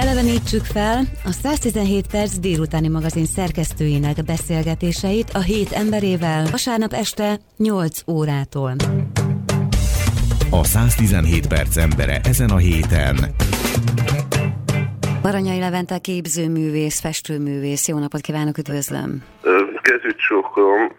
Elevenítsük fel a 117 perc délutáni magazin szerkesztőinek beszélgetéseit a hét emberével vasárnap este 8 órától. A 117 perc embere ezen a héten. Baranyai Levente képzőművész, festőművész. Jó napot kívánok, üdvözlöm! Kezügy csókolom.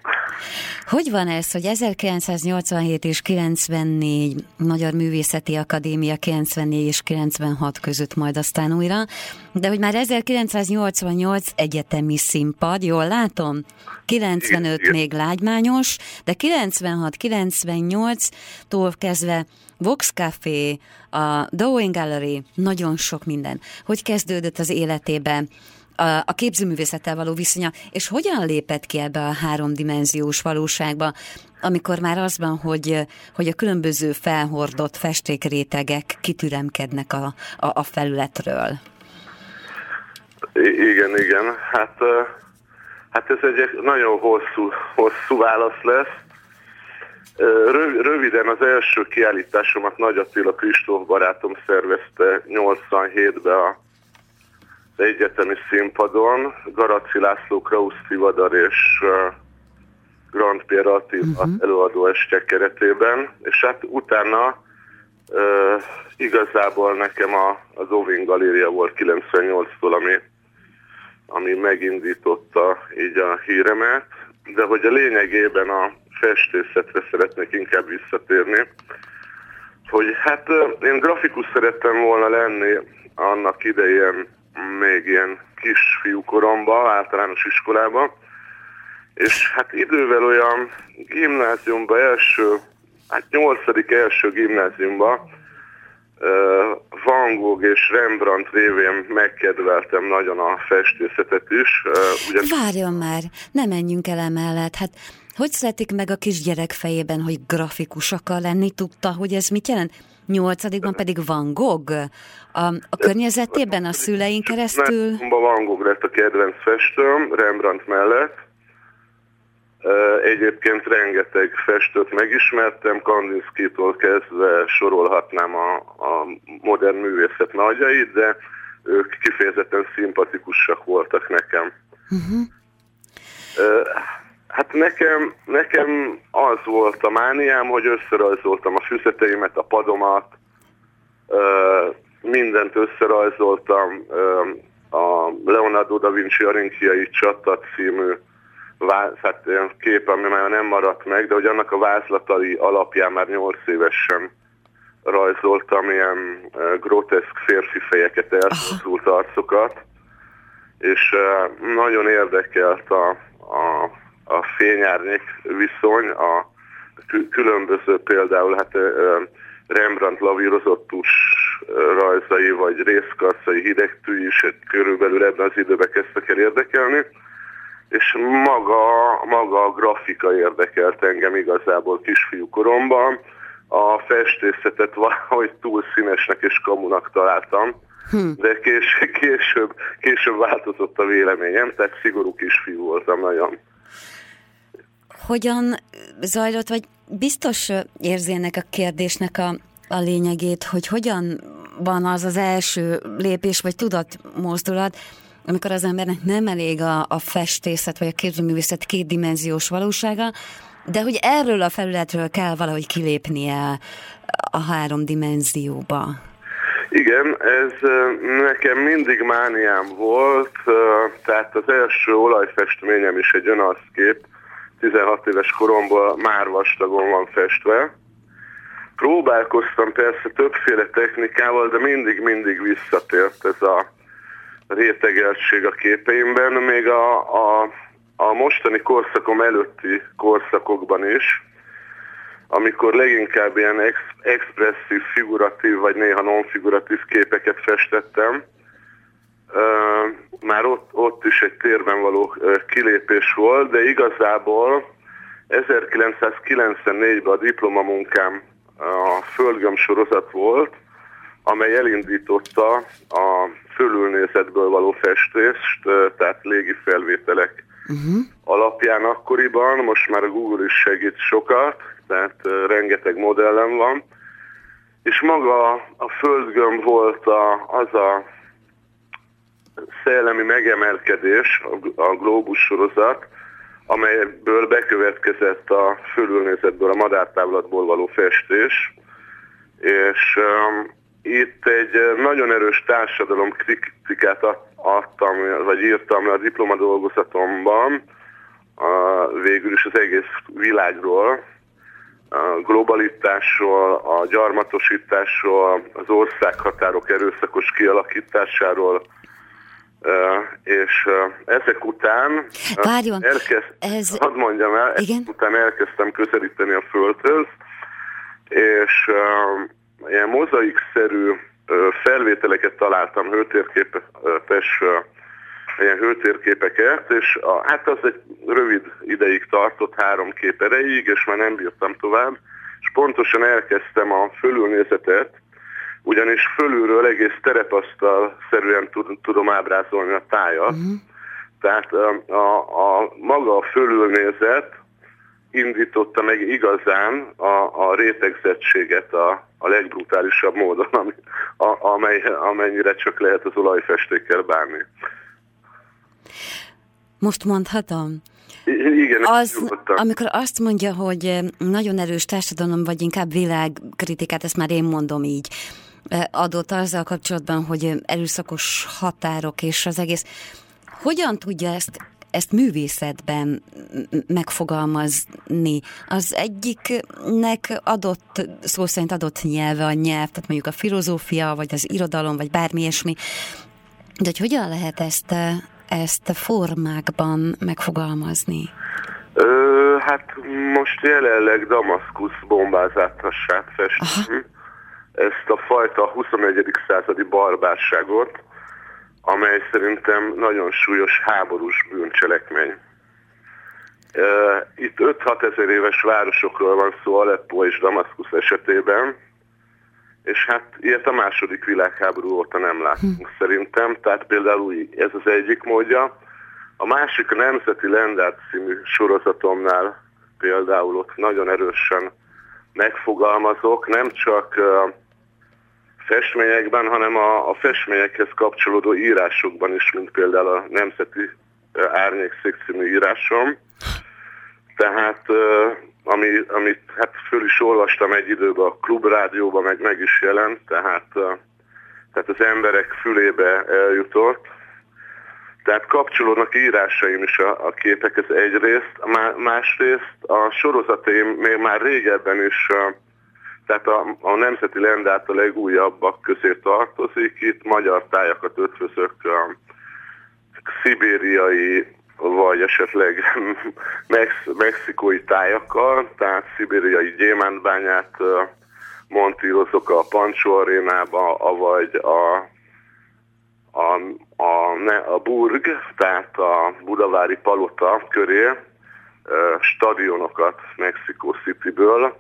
Hogy van ez, hogy 1987 és 94 Magyar Művészeti Akadémia 94 és 96 között majd aztán újra, de hogy már 1988 egyetemi színpad, jól látom? 95 Igen. még lágymányos, de 96-98-tól kezdve Vox Café, a Dowing Gallery, nagyon sok minden. Hogy kezdődött az életében? A, a képzőművészettel való viszonya, és hogyan lépett ki ebbe a háromdimenziós valóságba, amikor már az van, hogy, hogy a különböző felhordott festékrétegek kitüremkednek a, a, a felületről? I- igen, igen. Hát, hát ez egy nagyon hosszú, hosszú válasz lesz. Röviden az első kiállításomat Nagy Attila Kristóf barátom szervezte 87-ben a egyetemi színpadon. Garaci László, Krausz Tivadar és Grand Pierre Attila uh-huh. előadó este keretében, és hát utána uh, igazából nekem a, az Ovin Galéria volt 98-tól, ami, ami megindította így a híremet, de hogy a lényegében a festészetre szeretnék inkább visszatérni, hogy hát én grafikus szerettem volna lenni annak idején még ilyen kisfiú koromban, általános iskolában, és hát idővel olyan gimnáziumban, első, hát nyolcadik első gimnáziumban Van Gogh és Rembrandt révén megkedveltem nagyon a festészetet is. Ugyan... Várjon már, ne menjünk el emellett. Hát hogy születik meg a kisgyerek fejében, hogy grafikus akar lenni? Tudta, hogy ez mit jelent? Nyolcadikban pedig Van Gogh. A, a környezetében a szüleink keresztül... Van Gogh lett a kedvenc festőm, Rembrandt mellett. Egyébként rengeteg festőt megismertem, Kandinsky-tól kezdve sorolhatnám a, a modern művészet nagyait, de ők kifejezetten szimpatikusak voltak nekem. Uh-huh. Hát nekem, nekem az volt a mániám, hogy összerajzoltam a füzeteimet, a padomat, mindent összerajzoltam, a Leonardo da Vinci Arinkiai Csata című hát kép, ami már nem maradt meg, de hogy annak a vázlatai alapján már nyolc évesen rajzoltam ilyen groteszk férfi fejeket, elszúrt arcokat, és nagyon érdekelt a, a a fényárnyék viszony, a különböző például hát Rembrandt lavírozottus rajzai, vagy részkarcai hidegtű is körülbelül ebben az időben kezdtek el érdekelni, és maga, maga a grafika érdekelt engem igazából kisfiú koromban. A festészetet valahogy túl színesnek és kamunak találtam, hm. de később, később, később változott a véleményem, tehát szigorú kisfiú voltam nagyon hogyan zajlott, vagy biztos érzi a kérdésnek a, a lényegét, hogy hogyan van az az első lépés, vagy tudatmozdulat, amikor az embernek nem elég a, a festészet, vagy a képzőművészet kétdimenziós valósága, de hogy erről a felületről kell valahogy kilépnie a három dimenzióba. Igen, ez nekem mindig mániám volt, tehát az első olajfestményem is egy önarszkép, 16 éves koromban már vastagon van festve. Próbálkoztam persze többféle technikával, de mindig-mindig visszatért ez a rétegeltség a képeimben, még a, a, a mostani korszakom előtti korszakokban is, amikor leginkább ilyen ex, expresszív, figuratív vagy néha non-figuratív képeket festettem, már ott, ott is egy térben való kilépés volt, de igazából 1994-ben a diplomamunkám a Földgöm sorozat volt, amely elindította a fölülnézetből való festést, tehát légi felvételek uh-huh. alapján akkoriban, most már a Google is segít sokat, tehát rengeteg modellem van, és maga a földgömb volt a, az a szellemi megemelkedés, a Globus sorozat, amelyből bekövetkezett a fölülnézetből, a madártávlatból való festés, és um, itt egy nagyon erős társadalom kritikát adtam, vagy írtam a diplomadolgozatomban, a, végül is az egész világról, a globalitásról, a gyarmatosításról, az országhatárok erőszakos kialakításáról, és ezek után Várjon, elkezd, ez... hadd mondjam el, Igen? ezek után elkezdtem közelíteni a Földhöz, és ilyen mozaikszerű felvételeket találtam hőtérképes ilyen hőtérképeket, és a, hát az egy rövid ideig tartott, három kép erejéig, és már nem bírtam tovább, és pontosan elkezdtem a fölülnézetet, ugyanis fölülről egész terepasztal szerűen tudom ábrázolni a tájat, uh-huh. tehát a, a, a maga a fölülnézet indította meg igazán a, a rétegzettséget a, a legbrutálisabb módon, ami, a, amely, amennyire csak lehet az olajfestékkel bánni. Most mondhatom? Igen, az, amikor azt mondja, hogy nagyon erős társadalom, vagy inkább világkritikát, ezt már én mondom így, adott azzal kapcsolatban, hogy erőszakos határok és az egész. Hogyan tudja ezt ezt művészetben megfogalmazni. Az egyiknek adott, szó szerint adott nyelve a nyelv, tehát mondjuk a filozófia, vagy az irodalom, vagy bármi ilyesmi. De hogy hogyan lehet ezt ezt formákban megfogalmazni? Ö, hát most jelenleg Damaszkusz bombázását festem. Ezt a fajta 21. századi barbárságot, amely szerintem nagyon súlyos háborús bűncselekmény. Itt 5-6 ezer éves városokról van szó Aleppo és Damaszkusz esetében, és hát ilyet a második világháború óta nem látunk hm. szerintem, tehát például ez az egyik módja. A másik a Nemzeti Lendát című sorozatomnál például ott nagyon erősen megfogalmazok, nem csak festményekben, hanem a, a festményekhez kapcsolódó írásokban is, mint például a Nemzeti Árnyékszék című írásom. Tehát ami, amit hát föl is olvastam egy időben a klubrádióban, meg meg is jelent, tehát, tehát az emberek fülébe eljutott. Tehát kapcsolódnak írásaim is a, a képekhez egyrészt, má, másrészt a sorozataim még már régebben is, tehát a, a Nemzeti Lendát a legújabbak közé tartozik, itt magyar tájakat ötvözök a szibériai vagy esetleg mex- mexikói tájakkal, tehát szibériai gyémántbányát montírozok a Pancsó arénába, vagy a, a, a, ne, a Burg, tehát a Budavári Palota köré stadionokat Mexikó Cityből,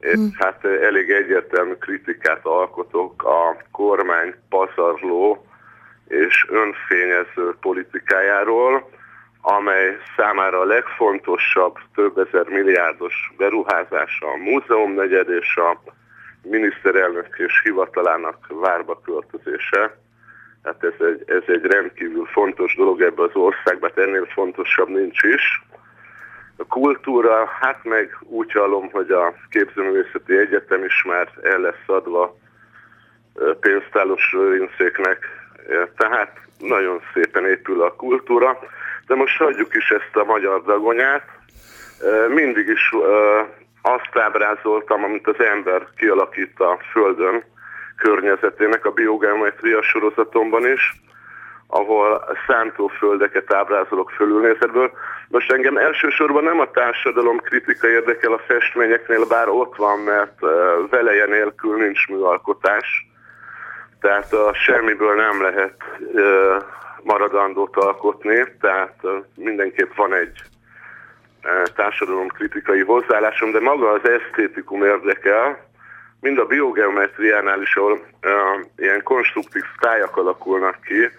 és hmm. hát elég egyértelmű kritikát alkotok a kormány pazarló és önfényező politikájáról, amely számára a legfontosabb több ezer milliárdos beruházása a múzeum negyed és a miniszterelnök és hivatalának várba költözése. Hát ez egy, ez egy rendkívül fontos dolog ebbe az országban, hát ennél fontosabb nincs is. A kultúra, hát meg úgy hallom, hogy a képzőművészeti egyetem is már el lesz adva pénztálos rincéknek, tehát nagyon szépen épül a kultúra. De most hagyjuk is ezt a magyar dagonyát. Mindig is azt ábrázoltam, amit az ember kialakít a Földön környezetének, a biogeometria sorozatomban is, ahol szántóföldeket ábrázolok fölülnézetből. Most engem elsősorban nem a társadalom kritika érdekel a festményeknél, bár ott van, mert veleje nélkül nincs műalkotás. Tehát a semmiből nem lehet maradandót alkotni, tehát mindenképp van egy társadalomkritikai hozzáállásom, de maga az esztétikum érdekel, mind a biogeometriánál is, ahol uh, ilyen konstruktív tájak alakulnak ki,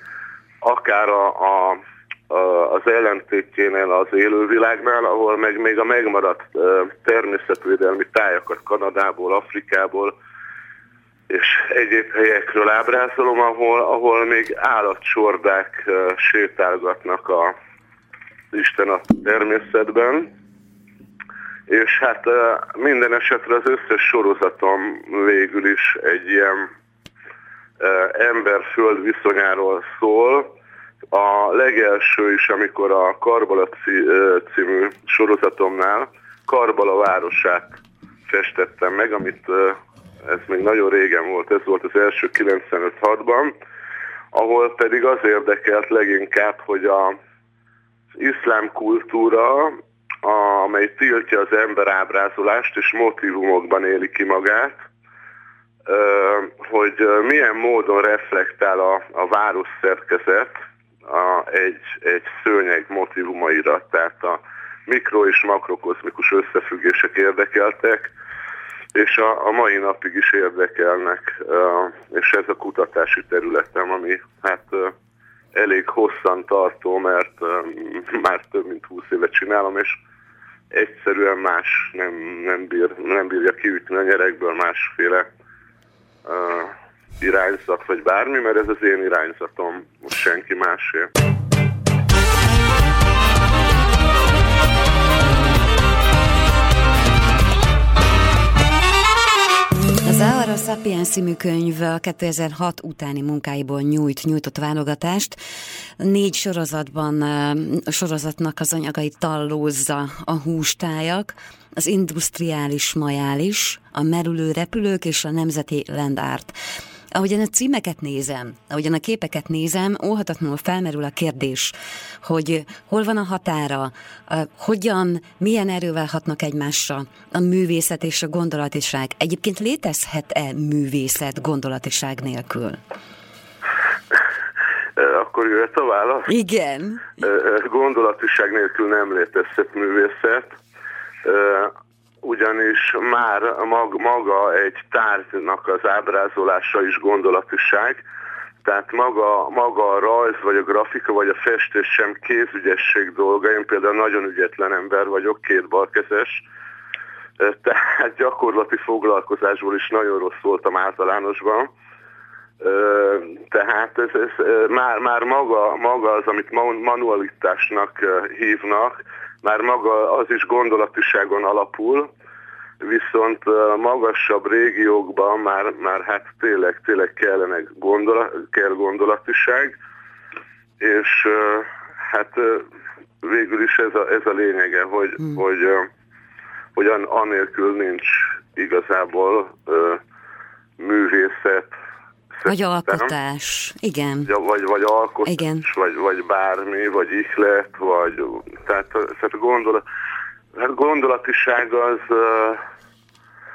akár a, a, a, az ellentétjénél az élővilágnál, ahol meg még a megmaradt uh, természetvédelmi tájakat Kanadából, Afrikából, és egyéb helyekről ábrázolom, ahol, ahol még állatcsordák sétálgatnak a Isten a természetben. És hát minden esetre az összes sorozatom végül is egy ilyen ember-föld viszonyáról szól. A legelső is, amikor a Karbala című sorozatomnál Karbala városát festettem meg, amit ez még nagyon régen volt, ez volt az első 95-6-ban, ahol pedig az érdekelt leginkább, hogy a, iszlám kultúra, amely tiltja az emberábrázolást és motivumokban éli ki magát, hogy milyen módon reflektál a, a város szerkezet a, egy, egy szőnyeg motivumaira, tehát a mikro- és makrokozmikus összefüggések érdekeltek, és a, a mai napig is érdekelnek, és ez a kutatási területem, ami hát elég hosszan tartó, mert már több mint 20 évet csinálom, és egyszerűen más nem, nem, bír, nem bírja kiütni a nyerekből másféle uh, irányzat, vagy bármi, mert ez az én irányzatom, most senki másé. Zahara Sapiens című könyv a 2006 utáni munkáiból nyújt, nyújtott válogatást. Négy sorozatban, sorozatnak az anyagait tallózza a hústájak, az industriális majális, a merülő repülők és a nemzeti land art. Ahogyan a címeket nézem, ahogyan a képeket nézem, óhatatlanul felmerül a kérdés, hogy hol van a határa, hogyan, milyen erővel hatnak egymásra a művészet és a gondolatiság. Egyébként létezhet-e művészet gondolatiság nélkül? Akkor jöhet a válasz? Igen. Gondolatiság nélkül nem létezhet művészet ugyanis már maga egy tárgynak az ábrázolása is gondolatiság, tehát maga, maga a rajz, vagy a grafika, vagy a festés sem kézügyesség dolga. Én például nagyon ügyetlen ember vagyok, két balkezes, tehát gyakorlati foglalkozásból is nagyon rossz voltam általánosban. Tehát ez, ez már, már maga, maga az, amit manualitásnak hívnak, már maga az is gondolatiságon alapul, viszont magasabb régiókban már, már hát tényleg, tényleg kellene gondolat, kell gondolatiság, és hát végül is ez a, ez a lényege, hogy, hmm. hogy, hogy anélkül nincs igazából művészet, vagy alkotás, igen. Vagy, vagy alkotás, igen. Vagy, vagy bármi, vagy ihlet, vagy tehát, tehát gondolat, hát gondolatiság az,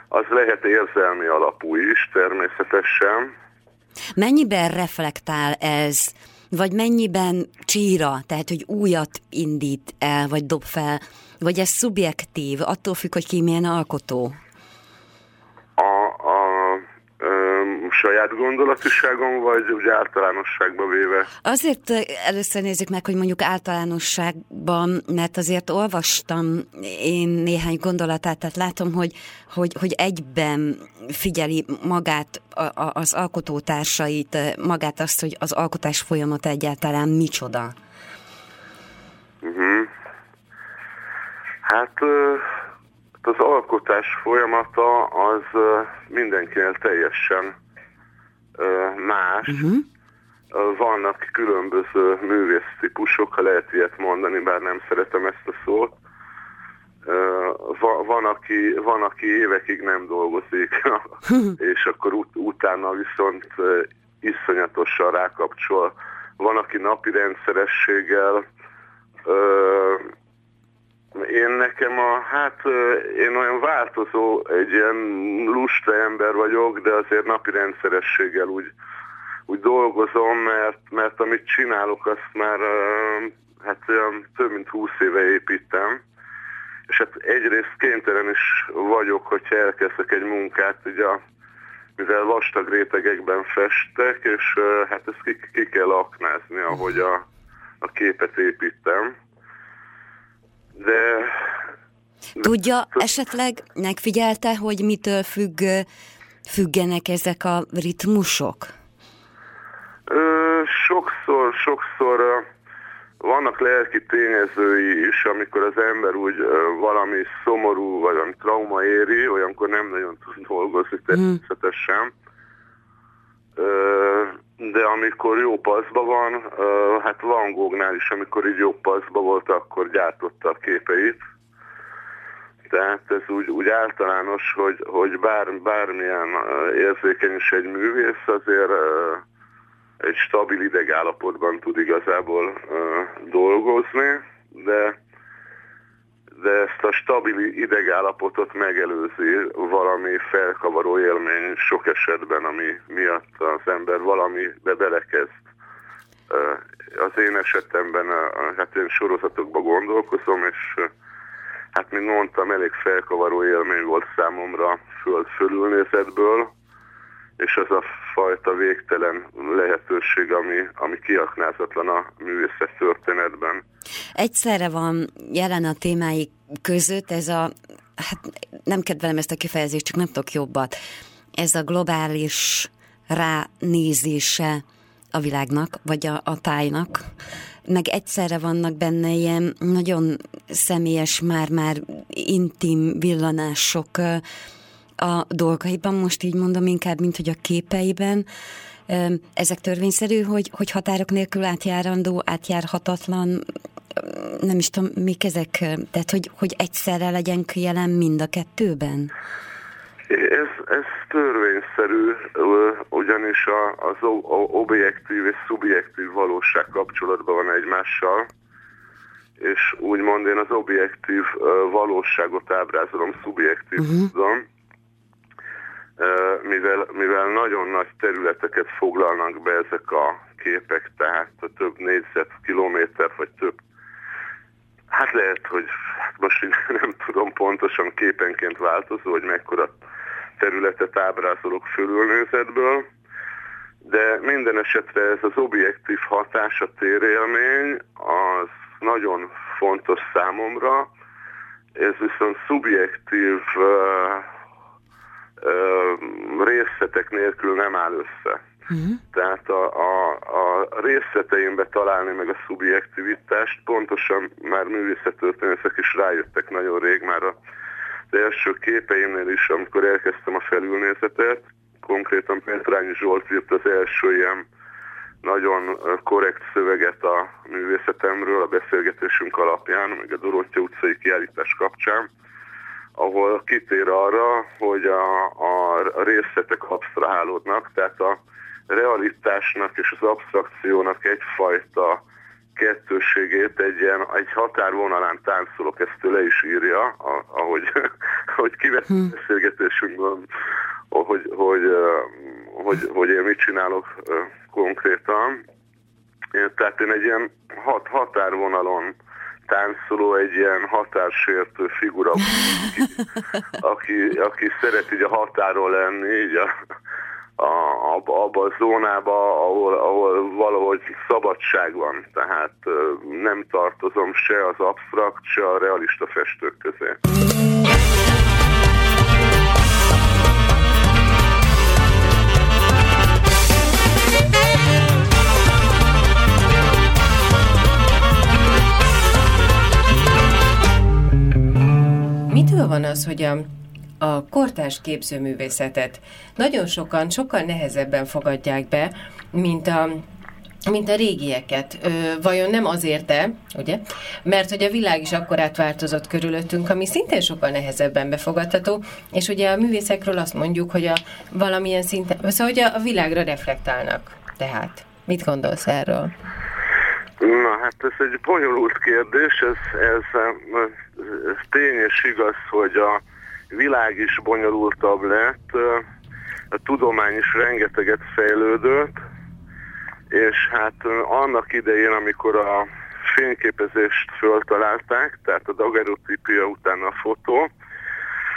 az lehet érzelmi alapú is természetesen. Mennyiben reflektál ez, vagy mennyiben csíra, tehát hogy újat indít el, vagy dob fel, vagy ez szubjektív, attól függ, hogy ki milyen alkotó? Saját gondolatiságom, vagy úgy általánosságban véve? Azért először nézzük meg, hogy mondjuk általánosságban, mert azért olvastam én néhány gondolatát, tehát látom, hogy, hogy, hogy egyben figyeli magát az alkotótársait, magát azt, hogy az alkotás folyamat egyáltalán micsoda. Uh-huh. Hát az alkotás folyamata az mindenkinél teljesen más. Uh-huh. Vannak különböző művésztípusok, ha lehet ilyet mondani, bár nem szeretem ezt a szót. Van, aki, van, aki évekig nem dolgozik, és akkor ut- utána viszont iszonyatosan rákapcsol. Van, aki napi rendszerességgel én nekem a, hát én olyan változó, egy ilyen lusta ember vagyok, de azért napi rendszerességgel úgy, úgy dolgozom, mert, mert amit csinálok, azt már hát olyan több mint húsz éve építem, és hát egyrészt kénytelen is vagyok, hogyha elkezdek egy munkát, ugye mivel vastag rétegekben festek, és hát ezt ki, ki kell aknázni, ahogy a, a képet építem de... Tudja esetleg, megfigyelte, hogy mitől függ függenek ezek a ritmusok? Ö, sokszor, sokszor vannak lelki tényezői is, amikor az ember úgy valami szomorú, vagy valami trauma éri, olyankor nem nagyon tud dolgozni mhm. természetesen. De amikor jó paszba van, hát Van Gognál is, amikor így jó paszba volt, akkor gyártotta a képeit. Tehát ez úgy, úgy általános, hogy, hogy bár, bármilyen érzékeny is egy művész, azért egy stabil idegállapotban tud igazából dolgozni, de, de ezt a stabil idegállapotot megelőzi valami felkavaró élmény sok esetben, ami miatt az ember valamibe belekezd. Az én esetemben, hát én sorozatokba gondolkozom, és hát mint mondtam, elég felkavaró élmény volt számomra föld fölülnézetből, és az a fajta végtelen lehetőség, ami, ami kiaknázatlan a művészet történetben. Egyszerre van jelen a témái között ez a, hát nem kedvelem ezt a kifejezést, csak nem tudok jobbat, ez a globális ránézése a világnak, vagy a, a tájnak, meg egyszerre vannak benne ilyen nagyon személyes, már-már intim villanások, a dolgaiban, most így mondom inkább, mint hogy a képeiben, ezek törvényszerű, hogy, hogy határok nélkül átjárandó, átjárhatatlan, nem is tudom, mik ezek, tehát hogy, hogy egyszerre legyen jelen mind a kettőben? Ez, ez törvényszerű, ugyanis az objektív és szubjektív valóság kapcsolatban van egymással, és úgymond én az objektív valóságot ábrázolom szubjektív uh-huh mivel, mivel nagyon nagy területeket foglalnak be ezek a képek, tehát több négyzetkilométer, vagy több, hát lehet, hogy hát most nem tudom pontosan képenként változó, hogy mekkora területet ábrázolok fölülnézetből, de minden esetre ez az objektív hatás, a térélmény, az nagyon fontos számomra, ez viszont szubjektív részletek nélkül nem áll össze. Uh-huh. Tehát a, a, a részleteimbe találni meg a szubjektivitást, pontosan már művészettörténészek is rájöttek nagyon rég, már az első képeimnél is, amikor elkezdtem a felülnézetet, konkrétan Petrányi Zsolt írt az első ilyen nagyon korrekt szöveget a művészetemről a beszélgetésünk alapján, meg a Dorottya utcai kiállítás kapcsán, ahol kitér arra, hogy a, a részletek absztrahálódnak, tehát a realitásnak és az abstrakciónak egyfajta kettőségét egy ilyen, egy határvonalán táncolok, ezt ő le is írja, ahogy, ahogy kivett hmm. beszélgetésünkből, hogy, hogy, hogy, hogy én mit csinálok konkrétan. Tehát én egy ilyen hat, határvonalon táncoló egy ilyen határsértő figura, aki, aki szeret így a határól lenni, így a, a, abba, abba a zónába, ahol, ahol valahogy szabadság van. Tehát nem tartozom se az absztrakt, se a realista festők közé. Mitől van az, hogy a, a kortárs képzőművészetet nagyon sokan, sokkal nehezebben fogadják be, mint a, mint a régieket. Ö, vajon nem azért-e, ugye? Mert hogy a világ is akkor átváltozott körülöttünk, ami szintén sokkal nehezebben befogadható, és ugye a művészekről azt mondjuk, hogy a valamilyen szinten, szóval hogy a, világra reflektálnak. Tehát, mit gondolsz erről? Na hát ez egy bonyolult kérdés, ez, ez tény és igaz, hogy a világ is bonyolultabb lett, a tudomány is rengeteget fejlődött, és hát annak idején, amikor a fényképezést föltalálták, tehát a daguerreotípia után a fotó,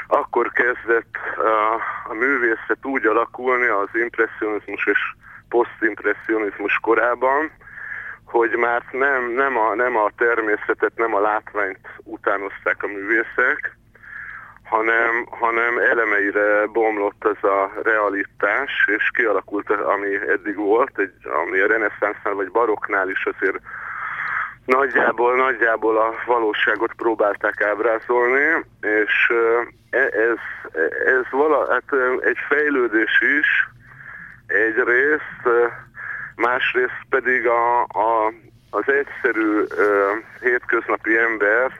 akkor kezdett a, művészet úgy alakulni az impressionizmus és posztimpressionizmus korában, hogy már nem, nem, a, nem a természetet, nem a látványt utánozták a művészek, hanem, hanem elemeire bomlott ez a realitás, és kialakult, ami eddig volt, egy, ami a reneszánszál vagy baroknál is azért nagyjából, nagyjából a valóságot próbálták ábrázolni, és e, ez, ez vala, hát egy fejlődés is, egyrészt, másrészt pedig a, a, az egyszerű hétköznapi ember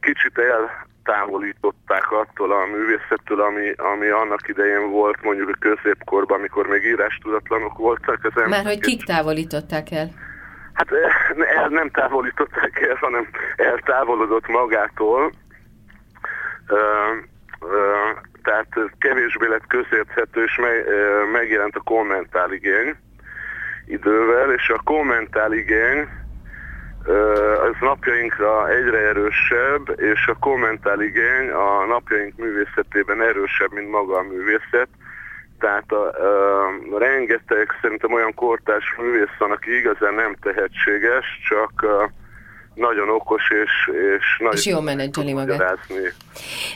kicsit eltávolították attól a művészettől, ami, ami annak idején volt mondjuk a középkorban, amikor még írástudatlanok voltak. Az Már hogy kik távolították el? Hát el nem távolították el, hanem eltávolodott magától. Uh, uh, tehát kevésbé lett közérthető, és me, megjelent a kommentáligény idővel, és a kommentáligény az napjainkra egyre erősebb, és a kommentáligény a napjaink művészetében erősebb, mint maga a művészet. Tehát a, a, rengeteg szerintem olyan kortárs művész van, aki igazán nem tehetséges, csak a, nagyon okos és, és nagyon és jó menedzseli magát.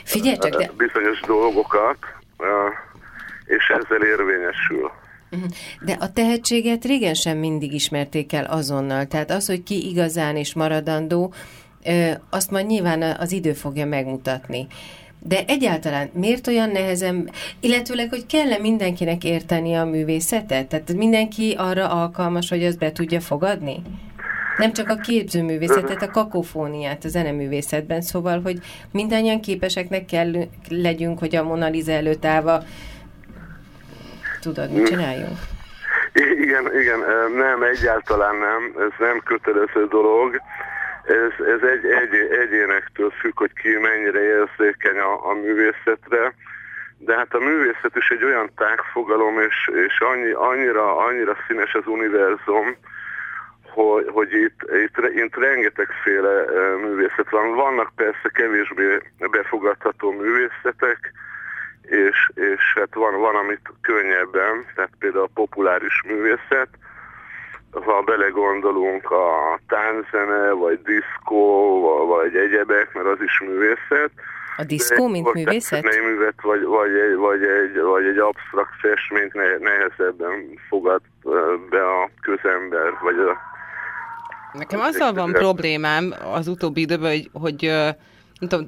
Figyelj csak, de... bizonyos dolgokat, és ezzel érvényesül. Mhm. De a tehetséget régen sem mindig ismerték el azonnal. Tehát az, hogy ki igazán és maradandó, azt majd nyilván az idő fogja megmutatni. De egyáltalán miért olyan nehezen, illetőleg, hogy kell-e mindenkinek érteni a művészetet? Tehát mindenki arra alkalmas, hogy azt be tudja fogadni? Nem csak a képzőművészetet, a kakofóniát a zeneművészetben, szóval, hogy mindannyian képeseknek kell legyünk, hogy a Mona Lisa előtt állva tudod, mit csináljunk? Igen, igen, nem, egyáltalán nem, ez nem kötelező dolog. Ez, ez egy, egy, egyénektől függ, hogy ki mennyire érzékeny a, a művészetre, de hát a művészet is egy olyan tágfogalom, és, és annyi, annyira, annyira színes az univerzum, hogy, hogy itt, itt, itt rengetegféle művészet van. Vannak persze kevésbé befogadható művészetek, és, és hát van, van, amit könnyebben, tehát például a populáris művészet, ha belegondolunk a tánzene, vagy diszkó, vagy egyebek, mert az is művészet. A diszkó, mint művészet? művet, vagy, vagy, egy, vagy, egy, vagy egy absztrakt festményt nehezebben fogad be a közember, vagy a... Nekem azzal van problémám az utóbbi időben, hogy, hogy nem tudom,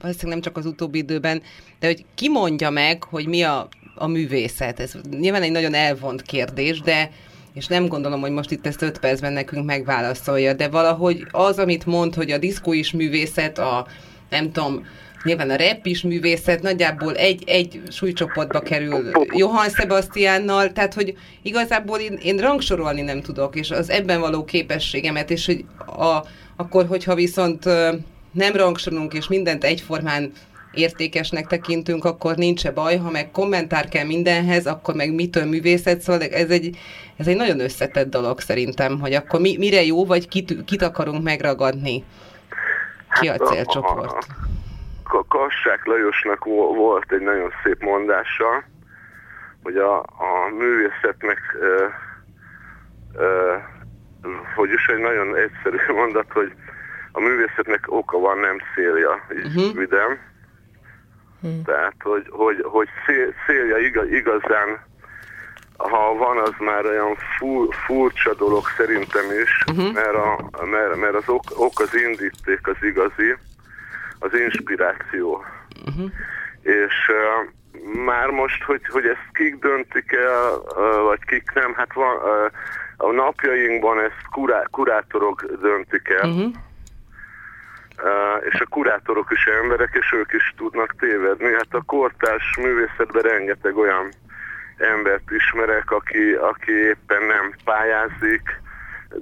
valószínűleg nem csak az utóbbi időben, de hogy ki mondja meg, hogy mi a, a művészet. Ez nyilván egy nagyon elvont kérdés, de és nem gondolom, hogy most itt ezt öt percben nekünk megválaszolja, de valahogy az, amit mond, hogy a diszkó is művészet, a nem tudom, nyilván a rap is művészet, nagyjából egy, egy súlycsoportba kerül Johann Sebastiannal, tehát hogy igazából én, én rangsorolni nem tudok, és az ebben való képességemet, és hogy a, akkor, hogyha viszont nem rangsorunk, és mindent egyformán értékesnek tekintünk, akkor nincs -e baj, ha meg kommentár kell mindenhez, akkor meg mitől művészet, szóval ez egy, ez egy nagyon összetett dolog szerintem, hogy akkor mi, mire jó, vagy kit, kit akarunk megragadni. Ki a hát célcsoport? Kassák Lajosnak volt egy nagyon szép mondása, hogy a, a művészetnek ö, ö, hogy is egy nagyon egyszerű mondat, hogy a művészetnek oka van, nem célja, így uh-huh. videm. Uh-huh. Tehát, hogy, hogy, hogy cél, célja igaz, igazán, ha van, az már olyan fur, furcsa dolog szerintem is, uh-huh. mert, a, mert, mert az ok, ok az indíték az igazi, az inspiráció. Uh-huh. És uh, már most, hogy, hogy ezt kik döntik el, uh, vagy kik nem, hát van, uh, a napjainkban ezt kurá, kurátorok döntik el, és a kurátorok is emberek, és ők is tudnak tévedni. Hát a kortárs művészetben rengeteg olyan embert ismerek, aki, aki éppen nem pályázik,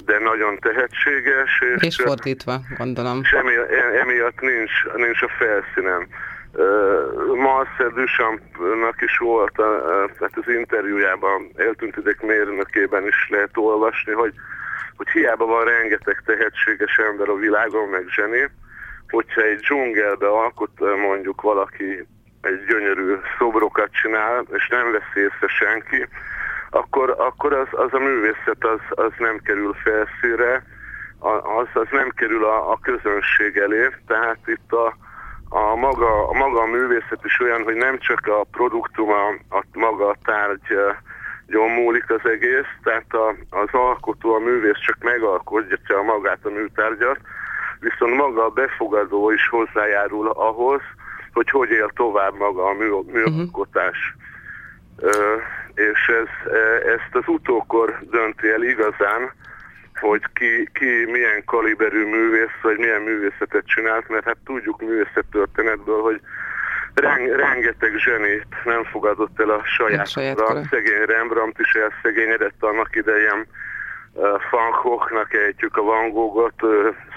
de nagyon tehetséges. És, és fordítva, gondolom. És emiatt, emiatt nincs, nincs a felszínen. Uh, Marcel Duchampnak is volt, uh, tehát az interjújában eltűnt ideg mérnökében is lehet olvasni, hogy, hogy hiába van rengeteg tehetséges ember a világon, meg zseni, hogyha egy dzsungelbe alkot mondjuk valaki egy gyönyörű szobrokat csinál, és nem veszi észre senki, akkor, akkor az, az a művészet az, az nem kerül felszíre, az, az nem kerül a, a közönség elé, tehát itt a, a maga, a maga a művészet is olyan, hogy nem csak a produktum, a, a maga a tárgy múlik az egész, tehát a, az alkotó, a művész csak megalkotja magát a műtárgyat, viszont maga a befogadó is hozzájárul ahhoz, hogy hogy él tovább maga a mű, műalkotás. Uh-huh. Ö, és ez, e, ezt az utókor dönti el igazán, hogy ki, ki milyen kaliberű művész, vagy milyen művészetet csinált, mert hát tudjuk művészettörténetből, hogy reng, rengeteg zsenét nem fogadott el a saját, saját a szegény Rembrandt is elszegényedett annak idején, Van Goghnak ejtjük a Van Goghot,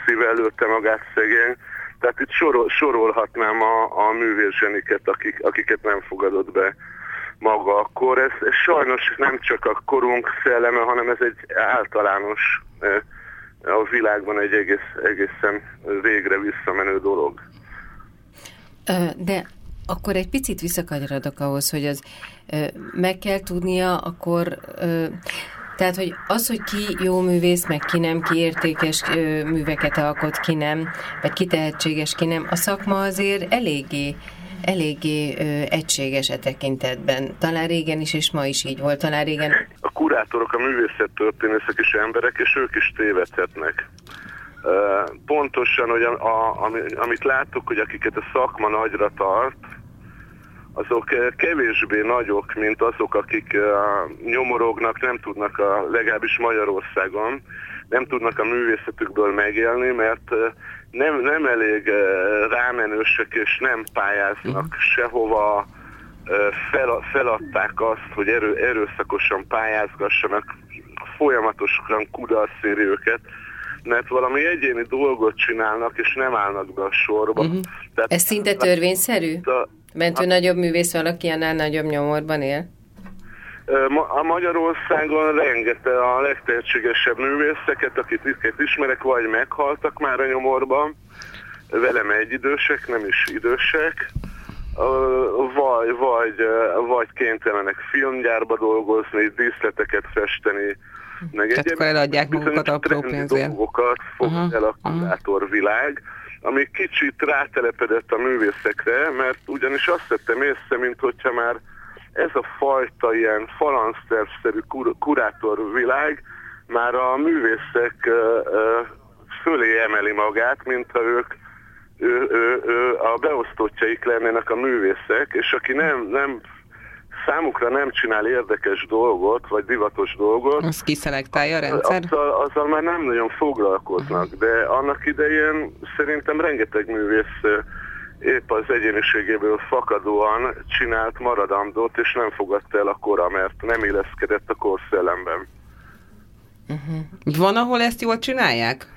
szívelőtte magát szegény, tehát itt sorol, sorolhatnám a, a művészseniket, akik, akiket nem fogadott be maga akkor. Ez, ez sajnos nem csak a korunk szelleme, hanem ez egy általános a világban egy egész, egészen végre visszamenő dolog. De akkor egy picit visszakanyarodok ahhoz, hogy az meg kell tudnia, akkor tehát, hogy az, hogy ki jó művész, meg ki nem, ki értékes műveket alkot, ki nem, vagy ki tehetséges, ki nem, a szakma azért eléggé eléggé ö, egységes e tekintetben. Talán régen is, és ma is így volt. Talán régen... A kurátorok, a művészettörténészek is emberek, és ők is tévedhetnek. Pontosan, hogy a, a, amit láttuk, hogy akiket a szakma nagyra tart, azok kevésbé nagyok, mint azok, akik nyomorognak, nem tudnak, a, legalábbis Magyarországon, nem tudnak a művészetükből megélni, mert nem, nem elég rámenősek és nem pályáznak uh-huh. sehova, fel, feladták azt, hogy erő, erőszakosan pályázgassanak, folyamatosan kudarszéri őket, mert valami egyéni dolgot csinálnak, és nem állnak be a sorba. Uh-huh. Tehát, Ez szinte törvényszerű? A, Mentő a, nagyobb művész valaki annál nagyobb nyomorban él? A Magyarországon rengeteg a legtehetségesebb művészeket, akit ismerek, vagy meghaltak már a nyomorban, velem egyidősek, nem is idősek, vagy, vagy, vagy kénytelenek filmgyárba dolgozni, díszleteket festeni, meg Tehát akkor eladják magukat a pénzért. dolgokat fog uh-huh, el a kurátor világ, ami kicsit rátelepedett a művészekre, mert ugyanis azt vettem észre, mint hogyha már ez a fajta ilyen falansztervszerű kur- kurátorvilág már a művészek fölé emeli magát, mint ha ők ő, ő, ő, a beosztottjaik lennének a művészek, és aki nem, nem számukra nem csinál érdekes dolgot, vagy divatos dolgot, az kiszelektálja a rendszer? Azzal, azzal már nem nagyon foglalkoznak, de annak idején szerintem rengeteg művész épp az egyéniségéből fakadóan csinált maradandót, és nem fogadta el a kora, mert nem illeszkedett a korszellemben. Uh-huh. Van, ahol ezt jól csinálják?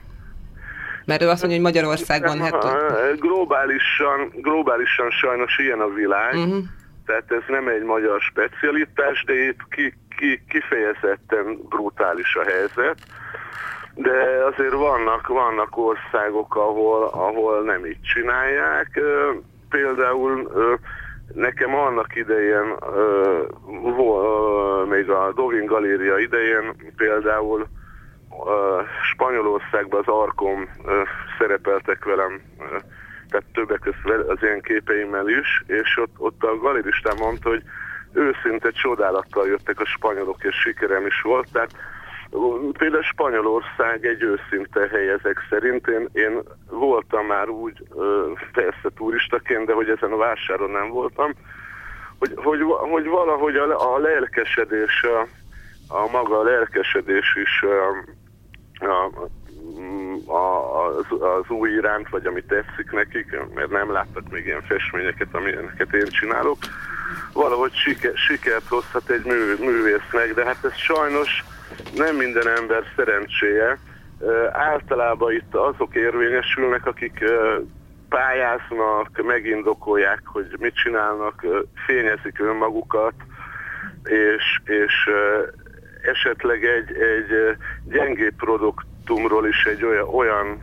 Mert ő azt mondja, hogy Magyarországon... Hát... Globálisan, globálisan sajnos ilyen a világ, uh-huh. Tehát ez nem egy magyar specialitás, de itt ki, ki, kifejezetten brutális a helyzet de azért vannak, vannak országok, ahol, ahol nem így csinálják. Például nekem annak idején, még a Dovin Galéria idején például Spanyolországban az Arkom szerepeltek velem, tehát többek között az én képeimmel is, és ott, ott a galeristán mondta, hogy őszinte csodálattal jöttek a spanyolok, és sikerem is volt, tehát Például Spanyolország egy őszinte hely ezek szerint. Én, én voltam már úgy, persze turistaként, de hogy ezen a vásáron nem voltam, hogy, hogy, hogy valahogy a, a lelkesedés, a, a maga a lelkesedés is a, a, az, az új iránt, vagy ami tetszik nekik, mert nem láttak még ilyen festményeket, amilyeneket én csinálok, valahogy siker, sikert hozhat egy mű, művésznek, de hát ez sajnos nem minden ember szerencséje. Általában itt azok érvényesülnek, akik pályáznak, megindokolják, hogy mit csinálnak, fényezik önmagukat, és, és esetleg egy, egy gyengébb produktumról is egy olyan, olyan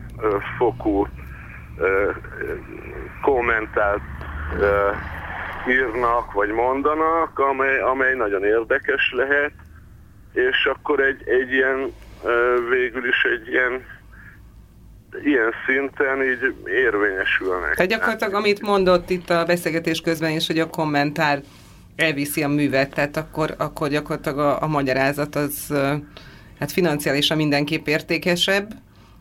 fokú kommentált írnak, vagy mondanak, amely, amely nagyon érdekes lehet, és akkor egy, egy ilyen végül is egy ilyen ilyen szinten így érvényesülnek. Tehát gyakorlatilag, amit mondott itt a beszélgetés közben is, hogy a kommentár elviszi a művet, tehát akkor, akkor gyakorlatilag a, a magyarázat az hát financiálisan mindenképp értékesebb,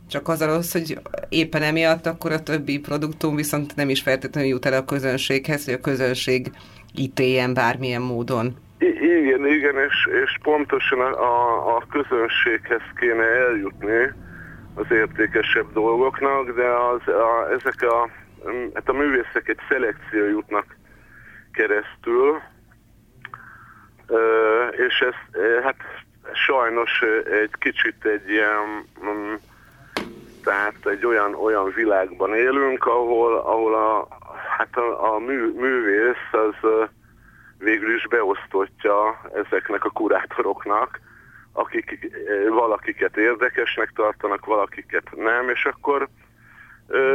csak az a rossz, hogy éppen emiatt akkor a többi produktum viszont nem is feltétlenül jut el a közönséghez, hogy a közönség ítéljen bármilyen módon. I- igen, igen, és, és pontosan a, a közönséghez kéne eljutni az értékesebb dolgoknak, de az, a, ezek a, hát a művészek egy szelekció jutnak keresztül, és ez hát sajnos egy kicsit egy ilyen mm, tehát egy olyan, olyan világban élünk, ahol, ahol a, hát a, a mű, művész az végül is beosztottja ezeknek a kurátoroknak, akik valakiket érdekesnek tartanak, valakiket nem, és akkor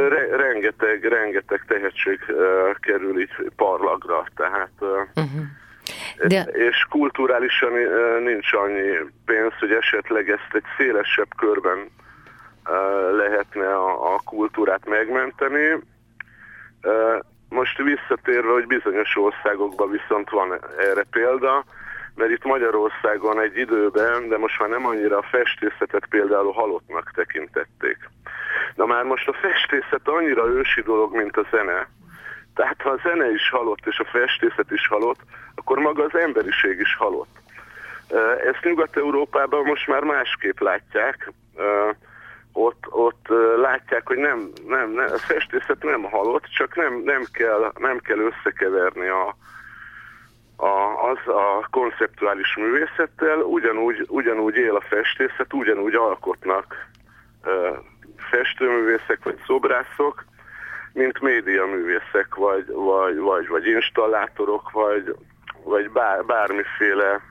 re, rengeteg, rengeteg tehetség kerül így parlagra, tehát uh-huh. De... és kulturálisan nincs annyi pénz, hogy esetleg ezt egy szélesebb körben lehetne a, kultúrát megmenteni. Most visszatérve, hogy bizonyos országokban viszont van erre példa, mert itt Magyarországon egy időben, de most már nem annyira a festészetet például halottnak tekintették. Na már most a festészet annyira ősi dolog, mint a zene. Tehát ha a zene is halott, és a festészet is halott, akkor maga az emberiség is halott. Ezt Nyugat-Európában most már másképp látják. Ott, ott látják, hogy nem, nem, nem, a festészet nem halott, csak nem, nem, kell, nem kell összekeverni a, a, az a konceptuális művészettel, ugyanúgy, ugyanúgy él a festészet, ugyanúgy alkotnak festőművészek vagy szobrászok, mint médiaművészek, vagy, vagy, vagy, vagy installátorok, vagy, vagy bár, bármiféle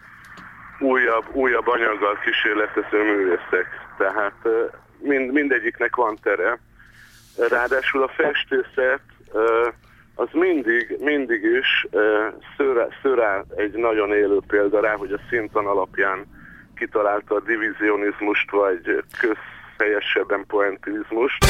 újabb, újabb anyaggal kísérletező művészek. Tehát mind, mindegyiknek van tere. Ráadásul a festészet az mindig, mindig is szőrá egy nagyon élő példa rá, hogy a szinton alapján kitalálta a divizionizmust, vagy közhelyesebben poentilizmust.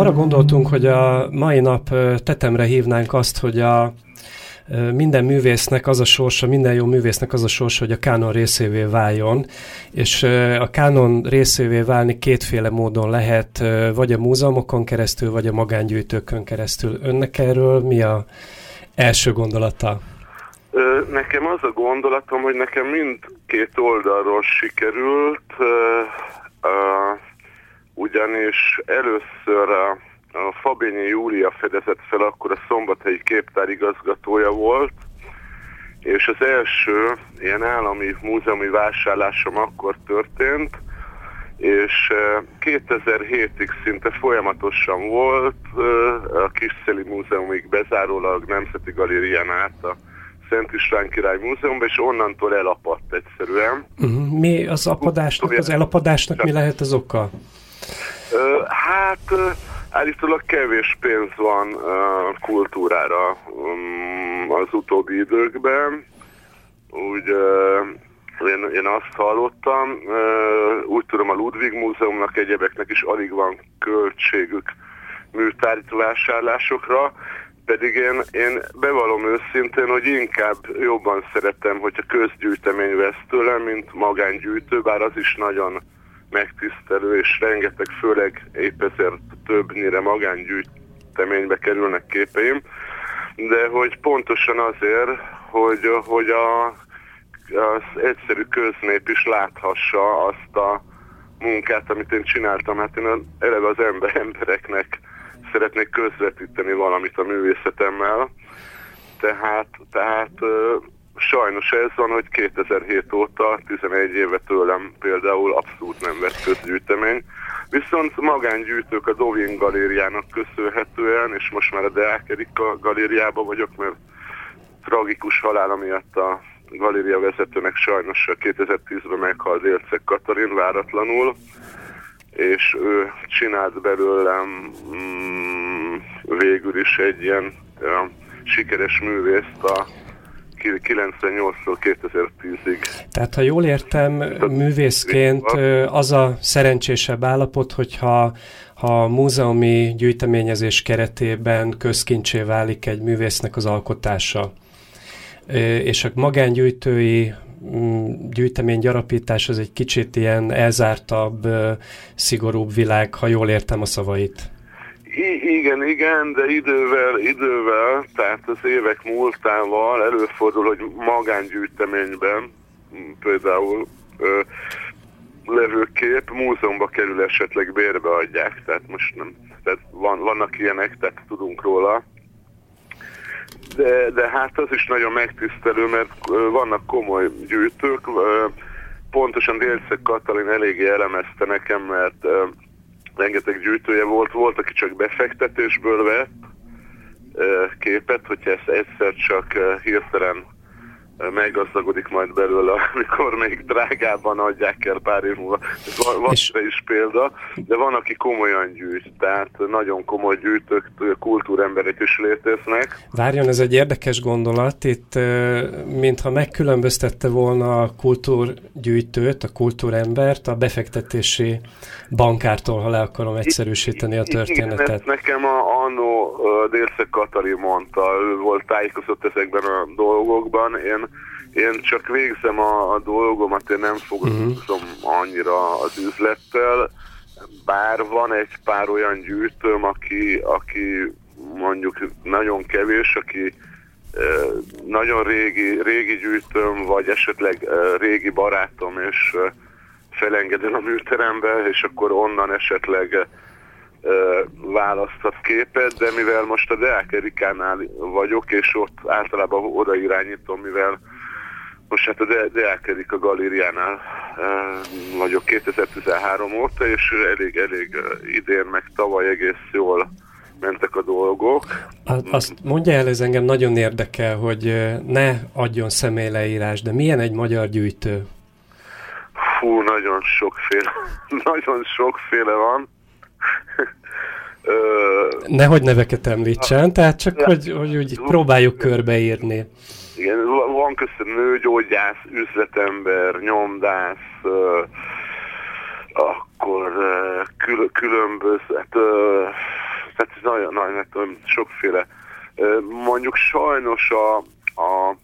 Arra gondoltunk, hogy a mai nap tetemre hívnánk azt, hogy a minden művésznek az a sorsa, minden jó művésznek az a sorsa, hogy a kánon részévé váljon, és a kánon részévé válni kétféle módon lehet, vagy a múzeumokon keresztül, vagy a magángyűjtőkön keresztül. Önnek erről mi a első gondolata? Nekem az a gondolatom, hogy nekem mindkét oldalról sikerült, ugyanis először a a Fabényi Júlia fedezett fel, akkor a szombathelyi képtár igazgatója volt, és az első ilyen állami múzeumi vásárlásom akkor történt, és 2007-ig szinte folyamatosan volt a Kisszeli Múzeumig bezárólag Nemzeti Galérián át a Szent István Király Múzeumban, és onnantól elapadt egyszerűen. Uh-huh. Mi az apadásnak, az elapadásnak mi lehet az oka? Hát Állítólag kevés pénz van kultúrára um, az utóbbi időkben. Úgy én, én azt hallottam, úgy tudom a Ludwig Múzeumnak egyebeknek is alig van költségük műtárgy vásárlásokra, pedig én, én bevallom őszintén, hogy inkább jobban szeretem, hogyha közgyűjtemény vesz tőlem, mint magángyűjtő, bár az is nagyon megtisztelő, és rengeteg, főleg épp ezért többnyire magángyűjteménybe kerülnek képeim, de hogy pontosan azért, hogy, hogy a, az egyszerű köznép is láthassa azt a munkát, amit én csináltam. Hát én eleve az ember, embereknek szeretnék közvetíteni valamit a művészetemmel. Tehát, tehát sajnos ez van, hogy 2007 óta, 11 éve tőlem például abszolút nem vett közgyűjtemény. Viszont magángyűjtők a Dovin galériának köszönhetően, és most már a Deák Erika galériában vagyok, mert tragikus halála miatt a galéria vezetőnek sajnos 2010-ben meghalt Élcek Katalin váratlanul, és ő csinált belőlem mm, végül is egy ilyen olyan sikeres művészt a 98-tól 2010-ig. Tehát, ha jól értem, művészként az a szerencsésebb állapot, hogyha ha a múzeumi gyűjteményezés keretében közkincsé válik egy művésznek az alkotása, és a magángyűjtői mm, gyűjtemény gyarapítás az egy kicsit ilyen elzártabb, szigorúbb világ, ha jól értem a szavait. I- igen, igen, de idővel, idővel, tehát az évek múltával előfordul, hogy magángyűjteményben például ö, levő kép múzeumba kerül esetleg bérbe adják, tehát most nem, tehát van, vannak ilyenek, tehát tudunk róla. De, de hát az is nagyon megtisztelő, mert vannak komoly gyűjtők, pontosan Délszeg Katalin eléggé elemezte nekem, mert rengeteg gyűjtője volt, volt, aki csak befektetésből vett képet, hogyha ezt egyszer csak hirtelen meggazdagodik majd belőle, amikor még drágában adják el pár év múlva. Van, van és... is példa, de van, aki komolyan gyűjt, tehát nagyon komoly gyűjtők, kultúremberek is léteznek. Várjon, ez egy érdekes gondolat. Itt mintha megkülönböztette volna a kultúrgyűjtőt, a kultúrembert a befektetési bankártól, ha le akarom egyszerűsíteni a történetet. Igen, nekem a Annó Délszeg Katali mondta, ő volt tájékozott ezekben a dolgokban. Én én csak végzem a, a dolgomat, én nem foglalkozom uh-huh. annyira az üzlettel, bár van egy pár olyan gyűjtőm, aki, aki mondjuk nagyon kevés, aki nagyon régi, régi gyűjtőm, vagy esetleg régi barátom, és felengedem a műterembe, és akkor onnan esetleg választhat képet, de mivel most a Deák Erikánál vagyok, és ott általában oda irányítom, mivel most hát a Deák a galériánál uh, vagyok 2013 óta, és elég, elég idén, meg tavaly egész jól mentek a dolgok. Azt mondja el, ez engem nagyon érdekel, hogy ne adjon személyleírás, de milyen egy magyar gyűjtő? Fú, nagyon sokféle, nagyon sokféle van. Nehogy neveket említsen, tehát csak, hogy, hogy úgy próbáljuk körbeírni. Igen, van köztem nőgyógyász, üzletember, nyomdász, uh, akkor uh, kül- különböző, hát, uh, tehát nagyon, nagyon hát, sokféle. Mondjuk sajnos a, a,